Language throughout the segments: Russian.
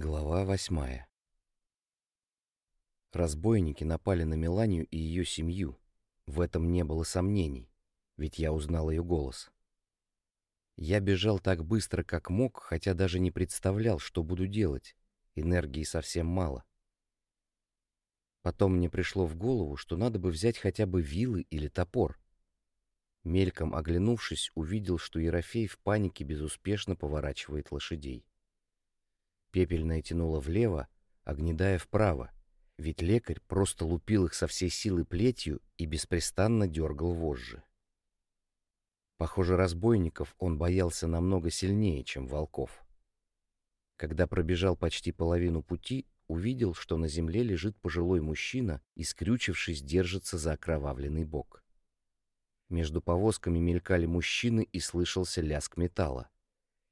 Глава восьмая Разбойники напали на Меланию и ее семью. В этом не было сомнений, ведь я узнал ее голос. Я бежал так быстро, как мог, хотя даже не представлял, что буду делать. Энергии совсем мало. Потом мне пришло в голову, что надо бы взять хотя бы вилы или топор. Мельком оглянувшись, увидел, что Ерофей в панике безуспешно поворачивает лошадей. Пепельная тянула влево, огнедая вправо, ведь лекарь просто лупил их со всей силы плетью и беспрестанно дергал вожжи. Похоже, разбойников он боялся намного сильнее, чем волков. Когда пробежал почти половину пути, увидел, что на земле лежит пожилой мужчина и, скрючившись, держится за окровавленный бок. Между повозками мелькали мужчины и слышался лязг металла.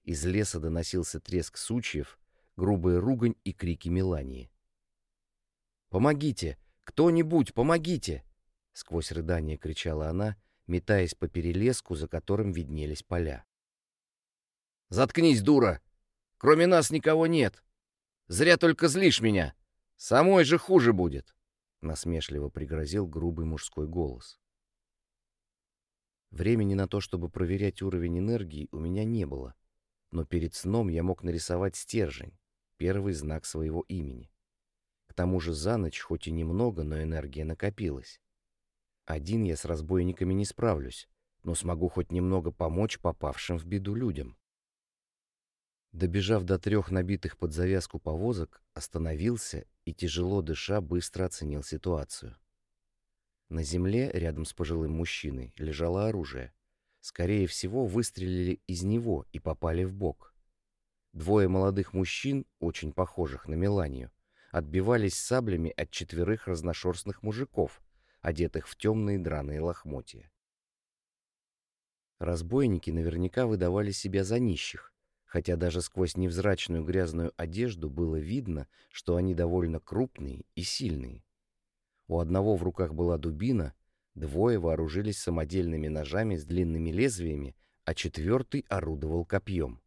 Из леса доносился треск сучьев, грубая ругань и крики Мелании. «Помогите! Кто-нибудь, помогите!» Сквозь рыдание кричала она, метаясь по перелеску, за которым виднелись поля. «Заткнись, дура! Кроме нас никого нет! Зря только злишь меня! Самой же хуже будет!» Насмешливо пригрозил грубый мужской голос. Времени на то, чтобы проверять уровень энергии, у меня не было, но перед сном я мог нарисовать стержень, первый знак своего имени. К тому же за ночь хоть и немного, но энергия накопилась. Один я с разбойниками не справлюсь, но смогу хоть немного помочь попавшим в беду людям. Добежав до трех набитых под завязку повозок, остановился и, тяжело дыша, быстро оценил ситуацию. На земле, рядом с пожилым мужчиной, лежало оружие. Скорее всего, выстрелили из него и попали в бок. Двое молодых мужчин, очень похожих на Меланию, отбивались саблями от четверых разношерстных мужиков, одетых в темные драные лохмотья. Разбойники наверняка выдавали себя за нищих, хотя даже сквозь невзрачную грязную одежду было видно, что они довольно крупные и сильные. У одного в руках была дубина, двое вооружились самодельными ножами с длинными лезвиями, а четвертый орудовал копьем.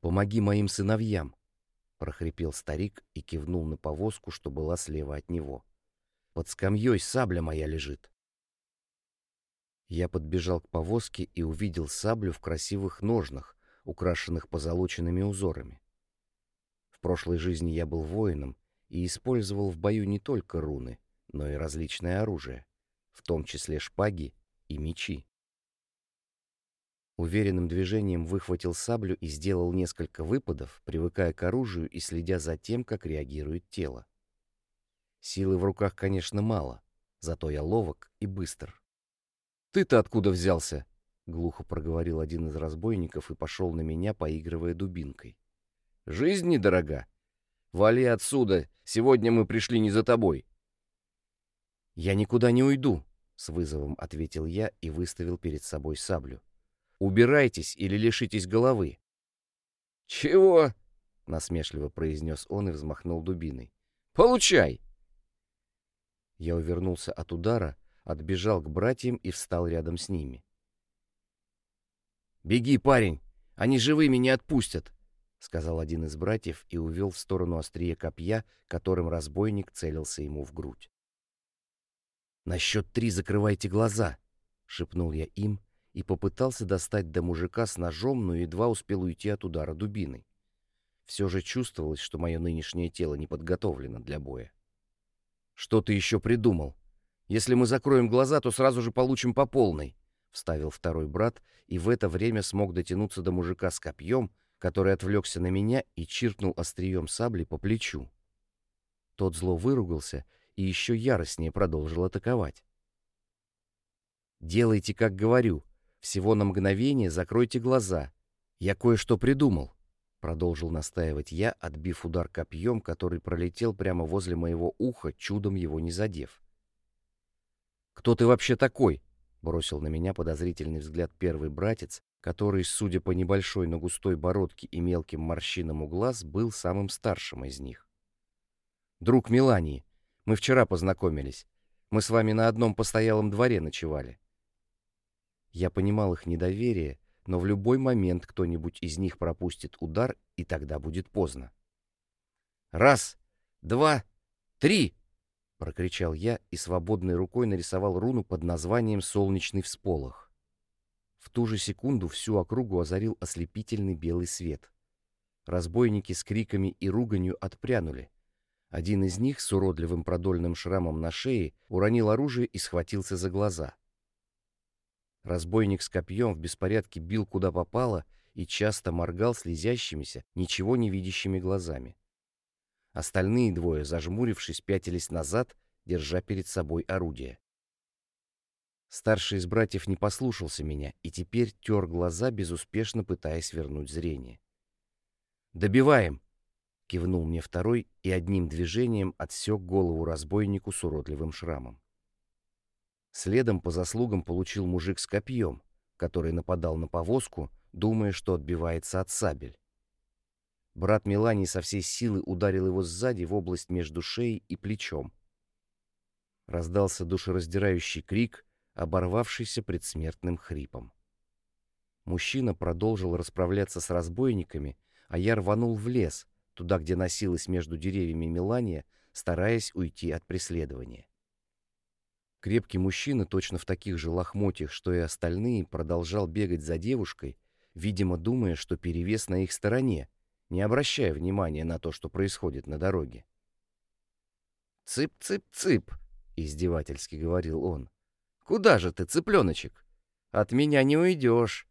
«Помоги моим сыновьям!» — прохрипел старик и кивнул на повозку, что была слева от него. «Под скамьей сабля моя лежит!» Я подбежал к повозке и увидел саблю в красивых ножнах, украшенных позолоченными узорами. В прошлой жизни я был воином и использовал в бою не только руны, но и различное оружие, в том числе шпаги и мечи. Уверенным движением выхватил саблю и сделал несколько выпадов, привыкая к оружию и следя за тем, как реагирует тело. Силы в руках, конечно, мало, зато я ловок и быстр. «Ты-то откуда взялся?» — глухо проговорил один из разбойников и пошел на меня, поигрывая дубинкой. «Жизнь недорога. Вали отсюда, сегодня мы пришли не за тобой». «Я никуда не уйду», — с вызовом ответил я и выставил перед собой саблю. Убирайтесь или лишитесь головы. «Чего?» — насмешливо произнес он и взмахнул дубиной. «Получай!» Я увернулся от удара, отбежал к братьям и встал рядом с ними. «Беги, парень! Они живыми не отпустят!» — сказал один из братьев и увел в сторону острия копья, которым разбойник целился ему в грудь. «На счет три закрывайте глаза!» — шепнул я им и попытался достать до мужика с ножом, но едва успел уйти от удара дубиной. Все же чувствовалось, что мое нынешнее тело не подготовлено для боя. «Что ты еще придумал? Если мы закроем глаза, то сразу же получим по полной», — вставил второй брат, и в это время смог дотянуться до мужика с копьем, который отвлекся на меня и чиркнул острием сабли по плечу. Тот зло выругался и еще яростнее продолжил атаковать. «Делайте, как говорю», всего на мгновение закройте глаза. Я кое-что придумал. Продолжил настаивать я, отбив удар копьем, который пролетел прямо возле моего уха, чудом его не задев. «Кто ты вообще такой?» — бросил на меня подозрительный взгляд первый братец, который, судя по небольшой, но густой бородке и мелким морщинам у глаз, был самым старшим из них. «Друг Мелании, мы вчера познакомились. Мы с вами на одном постоялом дворе ночевали. Я понимал их недоверие, но в любой момент кто-нибудь из них пропустит удар, и тогда будет поздно. «Раз, два, три!» — прокричал я и свободной рукой нарисовал руну под названием «Солнечный всполох». В ту же секунду всю округу озарил ослепительный белый свет. Разбойники с криками и руганью отпрянули. Один из них с уродливым продольным шрамом на шее уронил оружие и схватился за глаза. Разбойник с копьем в беспорядке бил куда попало и часто моргал слезящимися, ничего не видящими глазами. Остальные двое, зажмурившись, пятились назад, держа перед собой орудие. Старший из братьев не послушался меня и теперь тер глаза, безуспешно пытаясь вернуть зрение. «Добиваем!» — кивнул мне второй и одним движением отсек голову разбойнику с уродливым шрамом. Следом по заслугам получил мужик с копьем, который нападал на повозку, думая, что отбивается от сабель. Брат Мелани со всей силы ударил его сзади в область между шеей и плечом. Раздался душераздирающий крик, оборвавшийся предсмертным хрипом. Мужчина продолжил расправляться с разбойниками, а я рванул в лес, туда, где носилась между деревьями Мелания, стараясь уйти от преследования. Крепкий мужчина, точно в таких же лохмотьях, что и остальные, продолжал бегать за девушкой, видимо, думая, что перевес на их стороне, не обращая внимания на то, что происходит на дороге. «Цып-цып-цып!» — издевательски говорил он. «Куда же ты, цыпленочек? От меня не уйдешь.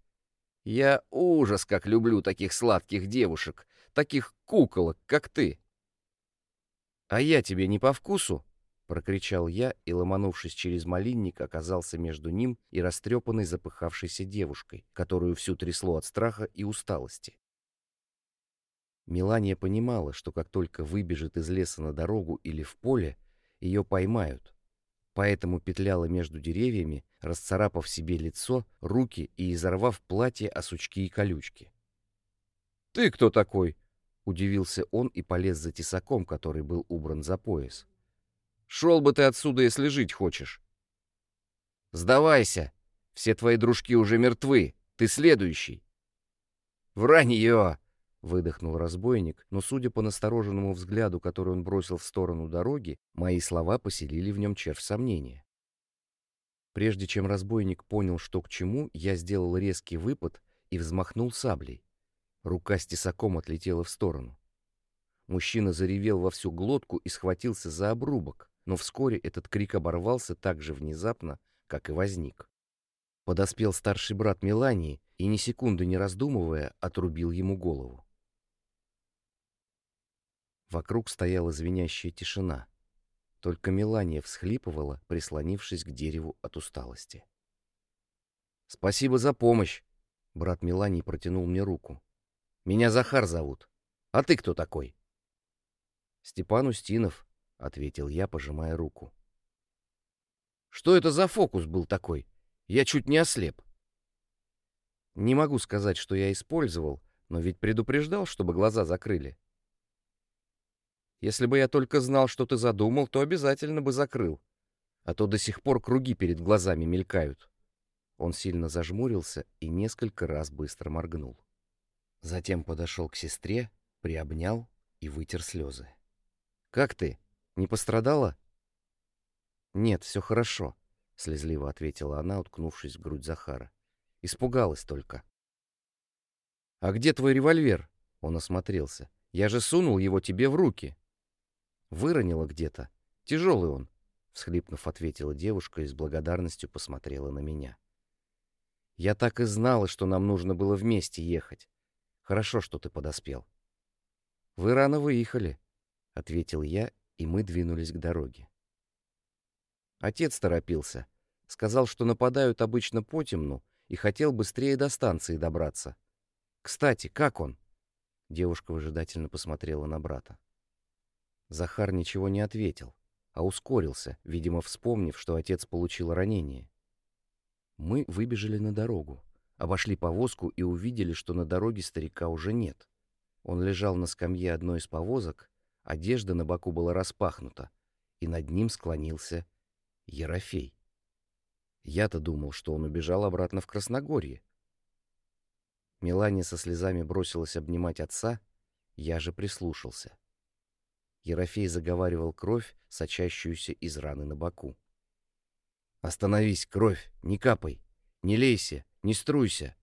Я ужас как люблю таких сладких девушек, таких куколок, как ты!» «А я тебе не по вкусу?» — прокричал я и, ломанувшись через малинник, оказался между ним и растрепанной запыхавшейся девушкой, которую всю трясло от страха и усталости. Мелания понимала, что как только выбежит из леса на дорогу или в поле, ее поймают, поэтому петляла между деревьями, расцарапав себе лицо, руки и изорвав платье о сучки и колючки. «Ты кто такой?» — удивился он и полез за тесаком, который был убран за пояс. Шел бы ты отсюда, если жить хочешь. Сдавайся. Все твои дружки уже мертвы. Ты следующий. Вранье! Выдохнул разбойник, но, судя по настороженному взгляду, который он бросил в сторону дороги, мои слова поселили в нем червь сомнения. Прежде чем разбойник понял, что к чему, я сделал резкий выпад и взмахнул саблей. Рука с тесаком отлетела в сторону. Мужчина заревел во всю глотку и схватился за обрубок но вскоре этот крик оборвался так же внезапно, как и возник. Подоспел старший брат Мелании и, ни секунды не раздумывая, отрубил ему голову. Вокруг стояла звенящая тишина. Только Мелания всхлипывала, прислонившись к дереву от усталости. «Спасибо за помощь!» Брат Мелании протянул мне руку. «Меня Захар зовут. А ты кто такой?» «Степан Устинов», — ответил я, пожимая руку. «Что это за фокус был такой? Я чуть не ослеп». Не могу сказать, что я использовал, но ведь предупреждал, чтобы глаза закрыли. Если бы я только знал, что ты задумал, то обязательно бы закрыл. А то до сих пор круги перед глазами мелькают. Он сильно зажмурился и несколько раз быстро моргнул. Затем подошел к сестре, приобнял и вытер слезы. «Как ты?» Не пострадала? Нет, все хорошо, слезливо ответила она, уткнувшись в грудь Захара. Испугалась только. А где твой револьвер? Он осмотрелся. Я же сунул его тебе в руки. Выронила где-то. Тяжелый он, всхлипнув, ответила девушка и с благодарностью посмотрела на меня. Я так и знала, что нам нужно было вместе ехать. Хорошо, что ты подоспел. Вы рано выехали, ответил я и мы двинулись к дороге. Отец торопился. Сказал, что нападают обычно по темну и хотел быстрее до станции добраться. «Кстати, как он?» Девушка выжидательно посмотрела на брата. Захар ничего не ответил, а ускорился, видимо, вспомнив, что отец получил ранение. Мы выбежали на дорогу, обошли повозку и увидели, что на дороге старика уже нет. Он лежал на скамье одной из повозок Одежда на боку была распахнута, и над ним склонился Ерофей. Я-то думал, что он убежал обратно в Красногорье. Мелания со слезами бросилась обнимать отца, я же прислушался. Ерофей заговаривал кровь, сочащуюся из раны на боку. «Остановись, кровь, не капай, не лейся, не струйся.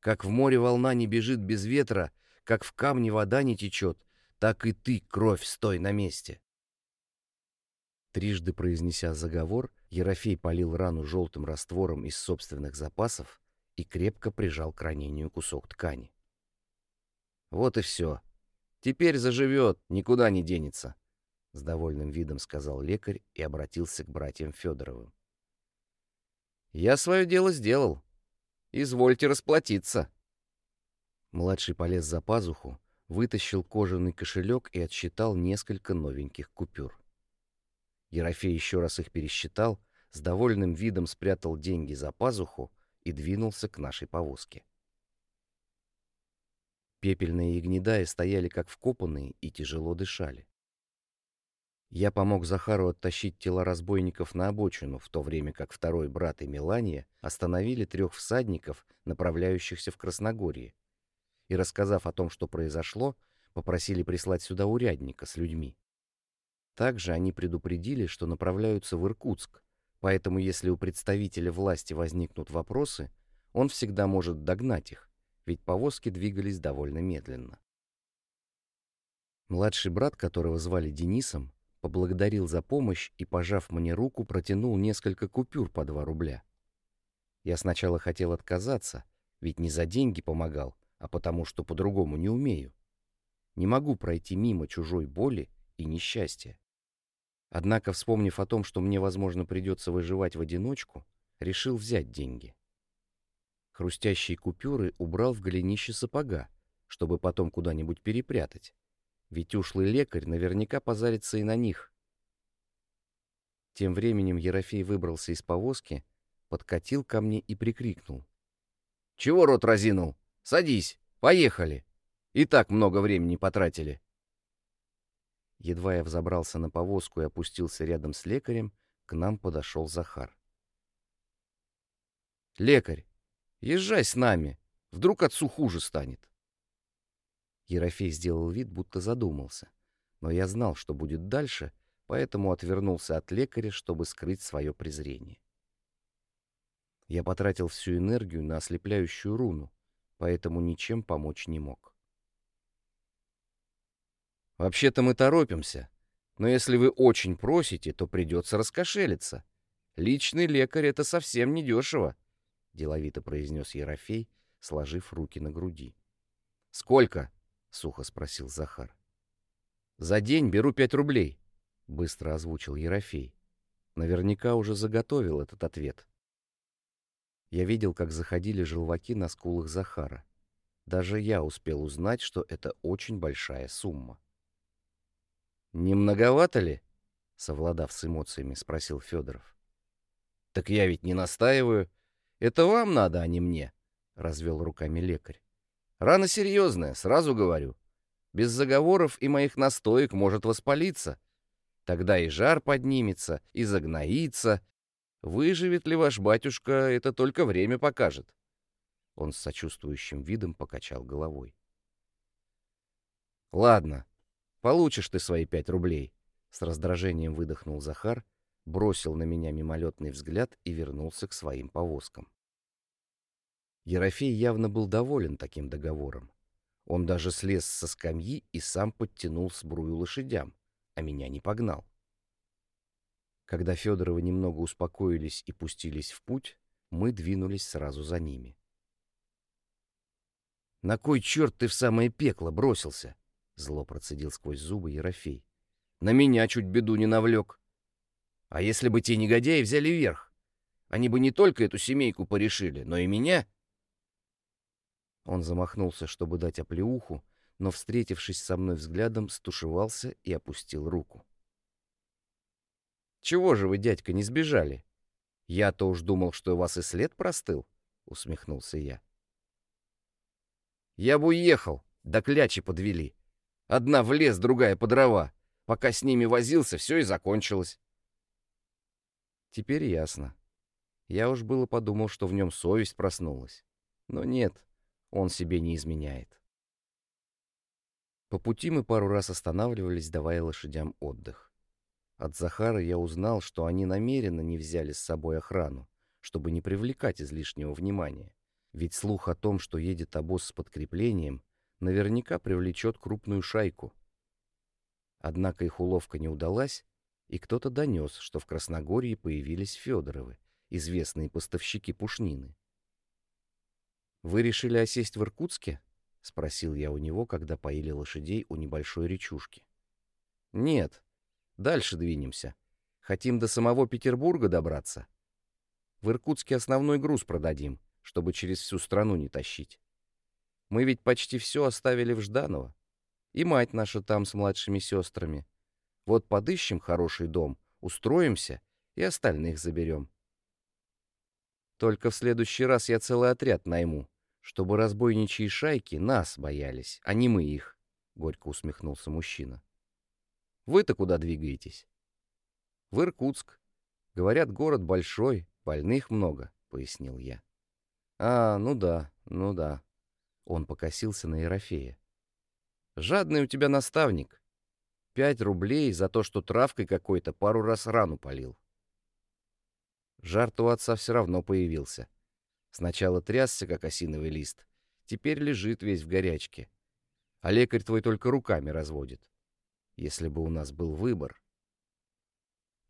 Как в море волна не бежит без ветра, как в камне вода не течет, так и ты, кровь, стой на месте». Трижды произнеся заговор, Ерофей полил рану желтым раствором из собственных запасов и крепко прижал к ранению кусок ткани. «Вот и все», Теперь заживет, никуда не денется, — с довольным видом сказал лекарь и обратился к братьям Федоровым. Я свое дело сделал. Извольте расплатиться. Младший полез за пазуху, вытащил кожаный кошелек и отсчитал несколько новеньких купюр. Ерофей еще раз их пересчитал, с довольным видом спрятал деньги за пазуху и двинулся к нашей повозке. Пепельные ягнедаи стояли как вкопанные и тяжело дышали. Я помог Захару оттащить тела разбойников на обочину, в то время как второй брат и Мелания остановили трех всадников, направляющихся в Красногорье, и, рассказав о том, что произошло, попросили прислать сюда урядника с людьми. Также они предупредили, что направляются в Иркутск, поэтому если у представителя власти возникнут вопросы, он всегда может догнать их, ведь повозки двигались довольно медленно. Младший брат, которого звали Денисом, поблагодарил за помощь и, пожав мне руку, протянул несколько купюр по 2 рубля. Я сначала хотел отказаться, ведь не за деньги помогал, а потому что по-другому не умею. Не могу пройти мимо чужой боли и несчастья. Однако, вспомнив о том, что мне, возможно, придется выживать в одиночку, решил взять деньги. Хрустящие купюры убрал в голенище сапога, чтобы потом куда-нибудь перепрятать. Ведь ушлый лекарь наверняка позарится и на них. Тем временем Ерофей выбрался из повозки, подкатил ко мне и прикрикнул. «Чего рот разинул? Садись, поехали! И так много времени потратили!» Едва я взобрался на повозку и опустился рядом с лекарем, к нам подошел Захар. «Лекарь, Езжай с нами. Вдруг отцу хуже станет. Ерофей сделал вид, будто задумался. Но я знал, что будет дальше, поэтому отвернулся от лекаря, чтобы скрыть свое презрение. Я потратил всю энергию на ослепляющую руну, поэтому ничем помочь не мог. «Вообще-то мы торопимся, но если вы очень просите, то придется раскошелиться. Личный лекарь — это совсем недешево», — деловито произнес Ерофей, сложив руки на груди. «Сколько?» — сухо спросил Захар. «За день беру пять рублей», — быстро озвучил Ерофей. Наверняка уже заготовил этот ответ. Я видел, как заходили желваки на скулах Захара. Даже я успел узнать, что это очень большая сумма. «Не многовато ли?» — совладав с эмоциями, спросил Федоров. «Так я ведь не настаиваю. Это вам надо, а не мне, — развел руками лекарь. Рана серьезная, сразу говорю. Без заговоров и моих настоек может воспалиться. Тогда и жар поднимется, и загноится. Выживет ли ваш батюшка, это только время покажет. Он с сочувствующим видом покачал головой. «Ладно, получишь ты свои пять рублей», — с раздражением выдохнул Захар, бросил на меня мимолетный взгляд и вернулся к своим повозкам. Ерофей явно был доволен таким договором. Он даже слез со скамьи и сам подтянул сбрую лошадям, а меня не погнал. Когда Федоровы немного успокоились и пустились в путь, мы двинулись сразу за ними. «На кой черт ты в самое пекло бросился?» — зло процедил сквозь зубы Ерофей. «На меня чуть беду не навлек. А если бы те негодяи взяли верх? Они бы не только эту семейку порешили, но и меня. Он замахнулся, чтобы дать оплеуху, но, встретившись со мной взглядом, стушевался и опустил руку. «Чего же вы, дядька, не сбежали? Я-то уж думал, что у вас и след простыл», — усмехнулся я. «Я бы уехал, да клячи подвели. Одна в лес, другая по дрова. Пока с ними возился, все и закончилось». Теперь ясно. Я уж было подумал, что в нем совесть проснулась. Но нет, Он себе не изменяет. По пути мы пару раз останавливались, давая лошадям отдых. От Захара я узнал, что они намеренно не взяли с собой охрану, чтобы не привлекать излишнего внимания. Ведь слух о том, что едет обоз с подкреплением, наверняка привлечет крупную шайку. Однако их уловка не удалась, и кто-то донес, что в Красногорье появились Федоровы, известные поставщики пушнины. «Вы решили осесть в Иркутске?» — спросил я у него, когда поили лошадей у небольшой речушки. «Нет. Дальше двинемся. Хотим до самого Петербурга добраться. В Иркутске основной груз продадим, чтобы через всю страну не тащить. Мы ведь почти все оставили в Жданово. И мать наша там с младшими сестрами. Вот подыщем хороший дом, устроимся и остальных заберем. Только в следующий раз я целый отряд найму, чтобы разбойничьи шайки нас боялись, а не мы их, — горько усмехнулся мужчина. Вы-то куда двигаетесь? В Иркутск. Говорят, город большой, больных много, — пояснил я. А, ну да, ну да. Он покосился на Ерофея. Жадный у тебя наставник. Пять рублей за то, что травкой какой-то пару раз рану полил. Жар-то у отца все равно появился. Сначала трясся, как осиновый лист, теперь лежит весь в горячке. А лекарь твой только руками разводит. Если бы у нас был выбор...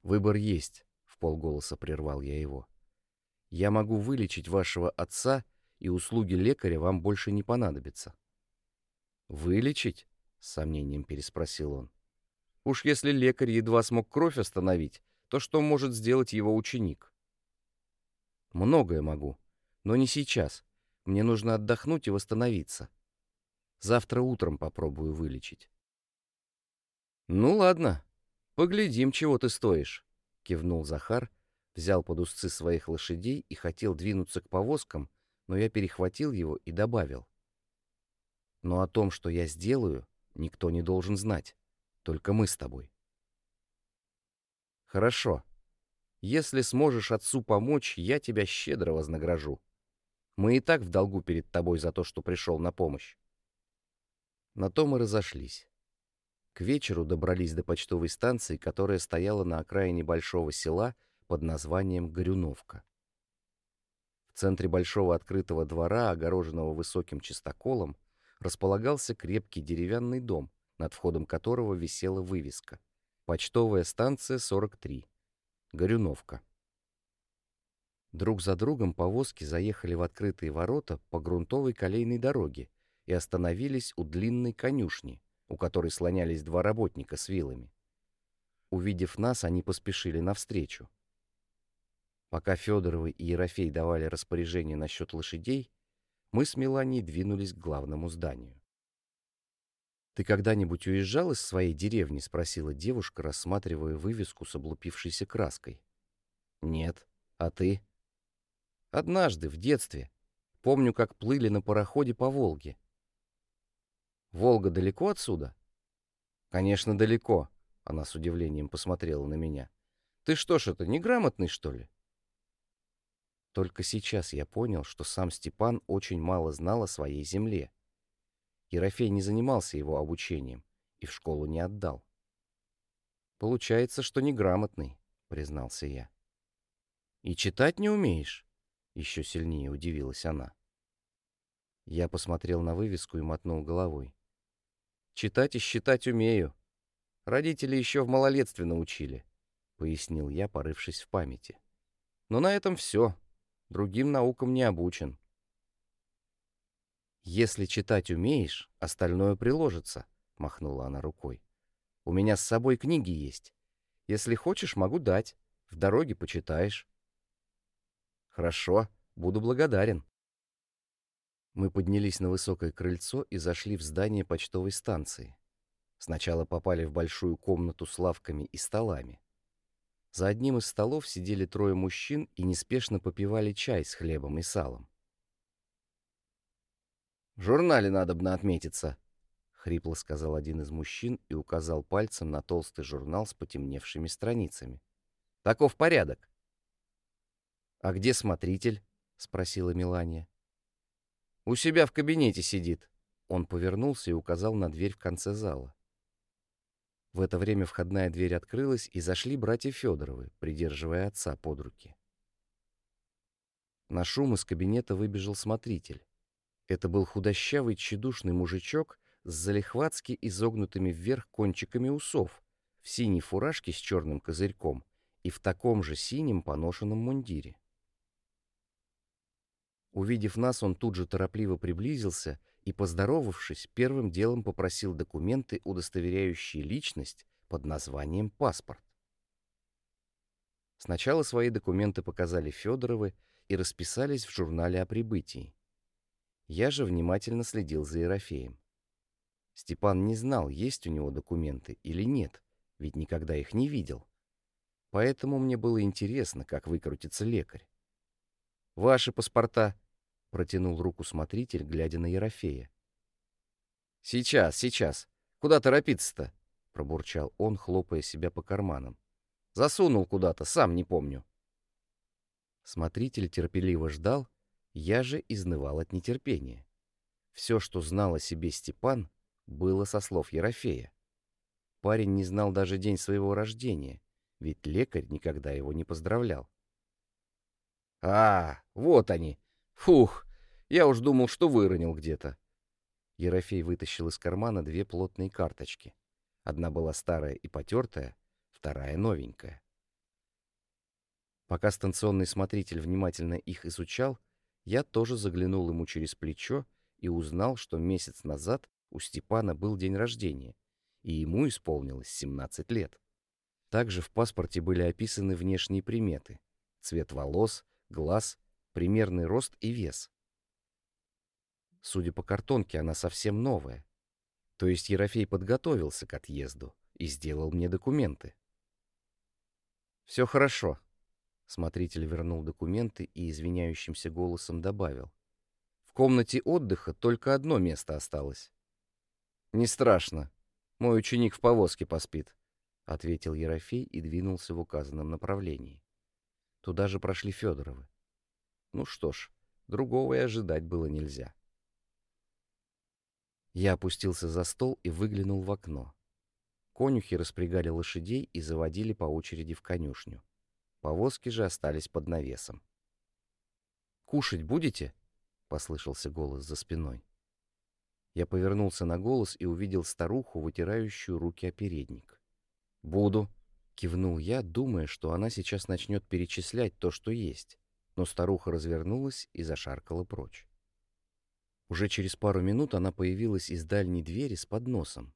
Выбор есть, — в полголоса прервал я его. Я могу вылечить вашего отца, и услуги лекаря вам больше не понадобятся. Вылечить? — с сомнением переспросил он. Уж если лекарь едва смог кровь остановить, то что может сделать его ученик? Многое могу, но не сейчас. Мне нужно отдохнуть и восстановиться. Завтра утром попробую вылечить. Ну ладно, поглядим, чего ты стоишь, кивнул Захар, взял под узцы своих лошадей и хотел двинуться к повозкам, но я перехватил его и добавил. Но о том, что я сделаю, никто не должен знать, только мы с тобой. Хорошо. Если сможешь отцу помочь, я тебя щедро вознагражу. Мы и так в долгу перед тобой за то, что пришел на помощь. На то мы разошлись. К вечеру добрались до почтовой станции, которая стояла на окраине большого села под названием Горюновка. В центре большого открытого двора, огороженного высоким чистоколом, располагался крепкий деревянный дом, над входом которого висела вывеска «Почтовая станция 43. Горюновка». Друг за другом повозки заехали в открытые ворота по грунтовой колейной дороге и остановились у длинной конюшни, у которой слонялись два работника с вилами. Увидев нас, они поспешили навстречу. Пока Федоровы и Ерофей давали распоряжение насчет лошадей, мы с Меланией двинулись к главному зданию. «Ты когда-нибудь уезжал из своей деревни?» — спросила девушка, рассматривая вывеску с облупившейся краской. «Нет. А ты?» Однажды, в детстве. Помню, как плыли на пароходе по Волге. Волга далеко отсюда? Конечно, далеко. Она с удивлением посмотрела на меня. Ты что ж это, неграмотный, что ли? Только сейчас я понял, что сам Степан очень мало знал о своей земле. Ерофей не занимался его обучением и в школу не отдал. «Получается, что неграмотный», — признался я. «И читать не умеешь?» Еще сильнее удивилась она. Я посмотрел на вывеску и мотнул головой. «Читать и считать умею. Родители еще в малолетстве научили», — пояснил я, порывшись в памяти. «Но на этом все. Другим наукам не обучен». «Если читать умеешь, остальное приложится», — махнула она рукой. «У меня с собой книги есть. Если хочешь, могу дать. В дороге почитаешь». Хорошо, буду благодарен. Мы поднялись на высокое крыльцо и зашли в здание почтовой станции. Сначала попали в большую комнату с лавками и столами. За одним из столов сидели трое мужчин и неспешно попивали чай с хлебом и салом. «В журнале надобно отметиться», — хрипло сказал один из мужчин и указал пальцем на толстый журнал с потемневшими страницами. «Таков порядок. «А где смотритель?» — спросила Мелания. У себя в кабинете сидит». Он повернулся и указал на дверь в конце зала. В это время входная дверь открылась, и зашли братья Федоровы, придерживая отца под руки. На шум из кабинета выбежал смотритель. Это был худощавый, тщедушный мужичок с залихватски изогнутыми вверх кончиками усов, в синей фуражке с черным козырьком и в таком же синем поношенном мундире. Увидев нас, он тут же торопливо приблизился и, поздоровавшись, первым делом попросил документы, удостоверяющие личность под названием «паспорт». Сначала свои документы показали Федоровы и расписались в журнале о прибытии. Я же внимательно следил за Ерофеем. Степан не знал, есть у него документы или нет, ведь никогда их не видел. Поэтому мне было интересно, как выкрутится лекарь. «Ваши паспорта», — протянул руку смотритель, глядя на Ерофея. «Сейчас, сейчас. Куда торопиться-то?» — пробурчал он, хлопая себя по карманам. «Засунул куда-то, сам не помню». Смотритель терпеливо ждал, я же изнывал от нетерпения. Все, что знал о себе Степан, было со слов Ерофея. Парень не знал даже день своего рождения, ведь лекарь никогда его не поздравлял. «А, вот они! Фух! Я уж думал, что выронил где-то!» Ерофей вытащил из кармана две плотные карточки. Одна была старая и потертая, вторая новенькая. Пока станционный смотритель внимательно их изучал, я тоже заглянул ему через плечо и узнал, что месяц назад у Степана был день рождения, и ему исполнилось 17 лет. Также в паспорте были описаны внешние приметы — цвет волос, глаз, примерный рост и вес. Судя по картонке, она совсем новая. То есть Ерофей подготовился к отъезду и сделал мне документы. «Все хорошо», Смотритель вернул документы и извиняющимся голосом добавил. В комнате отдыха только одно место осталось. «Не страшно. Мой ученик в повозке поспит», — ответил Ерофей и двинулся в указанном направлении. Туда же прошли Федоровы. Ну что ж, другого и ожидать было нельзя. Я опустился за стол и выглянул в окно. Конюхи распрягали лошадей и заводили по очереди в конюшню. Повозки же остались под навесом. «Кушать будете?» — послышался голос за спиной. Я повернулся на голос и увидел старуху, вытирающую руки о передник. «Буду», — кивнул я, думая, что она сейчас начнет перечислять то, что есть. Но старуха развернулась и зашаркала прочь. Уже через пару минут она появилась из дальней двери с подносом.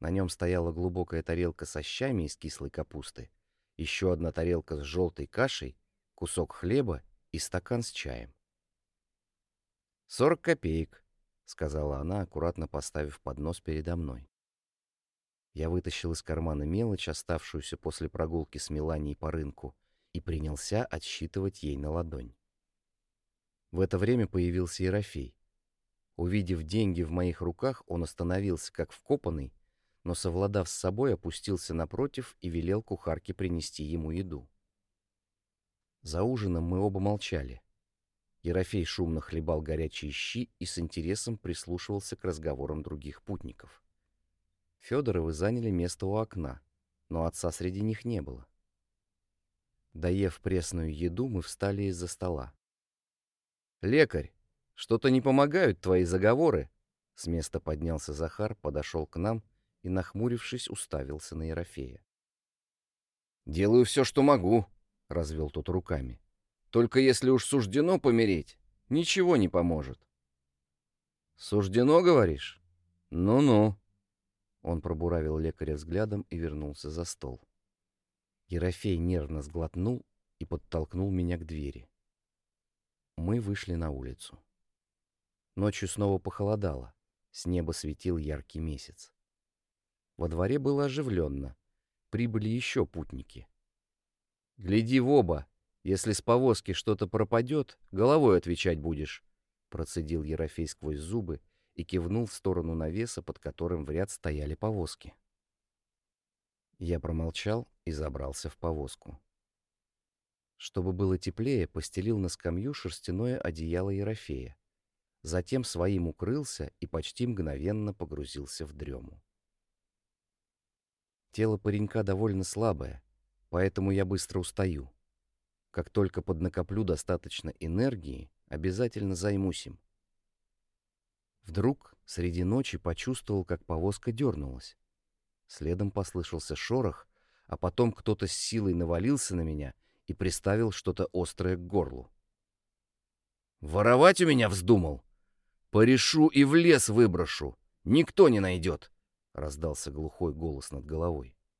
На нем стояла глубокая тарелка со щами из кислой капусты, еще одна тарелка с желтой кашей, кусок хлеба и стакан с чаем. «Сорок копеек», — сказала она, аккуратно поставив поднос передо мной. Я вытащил из кармана мелочь, оставшуюся после прогулки с Меланией по рынку, и принялся отсчитывать ей на ладонь. В это время появился Ерофей. Увидев деньги в моих руках, он остановился как вкопанный но, совладав с собой, опустился напротив и велел кухарке принести ему еду. За ужином мы оба молчали. Ерофей шумно хлебал горячие щи и с интересом прислушивался к разговорам других путников. Федоровы заняли место у окна, но отца среди них не было. Доев пресную еду, мы встали из-за стола. «Лекарь, что-то не помогают твои заговоры!» С места поднялся Захар, подошел к нам и, нахмурившись, уставился на Ерофея. «Делаю все, что могу», — развел тот руками. «Только если уж суждено помереть, ничего не поможет». «Суждено, говоришь? Ну-ну». Он пробуравил лекаря взглядом и вернулся за стол. Ерофей нервно сглотнул и подтолкнул меня к двери. Мы вышли на улицу. Ночью снова похолодало, с неба светил яркий месяц. Во дворе было оживленно. Прибыли еще путники. «Гляди в оба. Если с повозки что-то пропадет, головой отвечать будешь», процедил Ерофей сквозь зубы и кивнул в сторону навеса, под которым в ряд стояли повозки. Я промолчал и забрался в повозку. Чтобы было теплее, постелил на скамью шерстяное одеяло Ерофея, затем своим укрылся и почти мгновенно погрузился в дрему. Тело паренька довольно слабое, поэтому я быстро устаю. Как только поднакоплю достаточно энергии, обязательно займусь им. Вдруг среди ночи почувствовал, как повозка дернулась. Следом послышался шорох, а потом кто-то с силой навалился на меня и приставил что-то острое к горлу. «Воровать у меня вздумал? Порешу и в лес выброшу. Никто не найдет!» — раздался глухой голос над головой.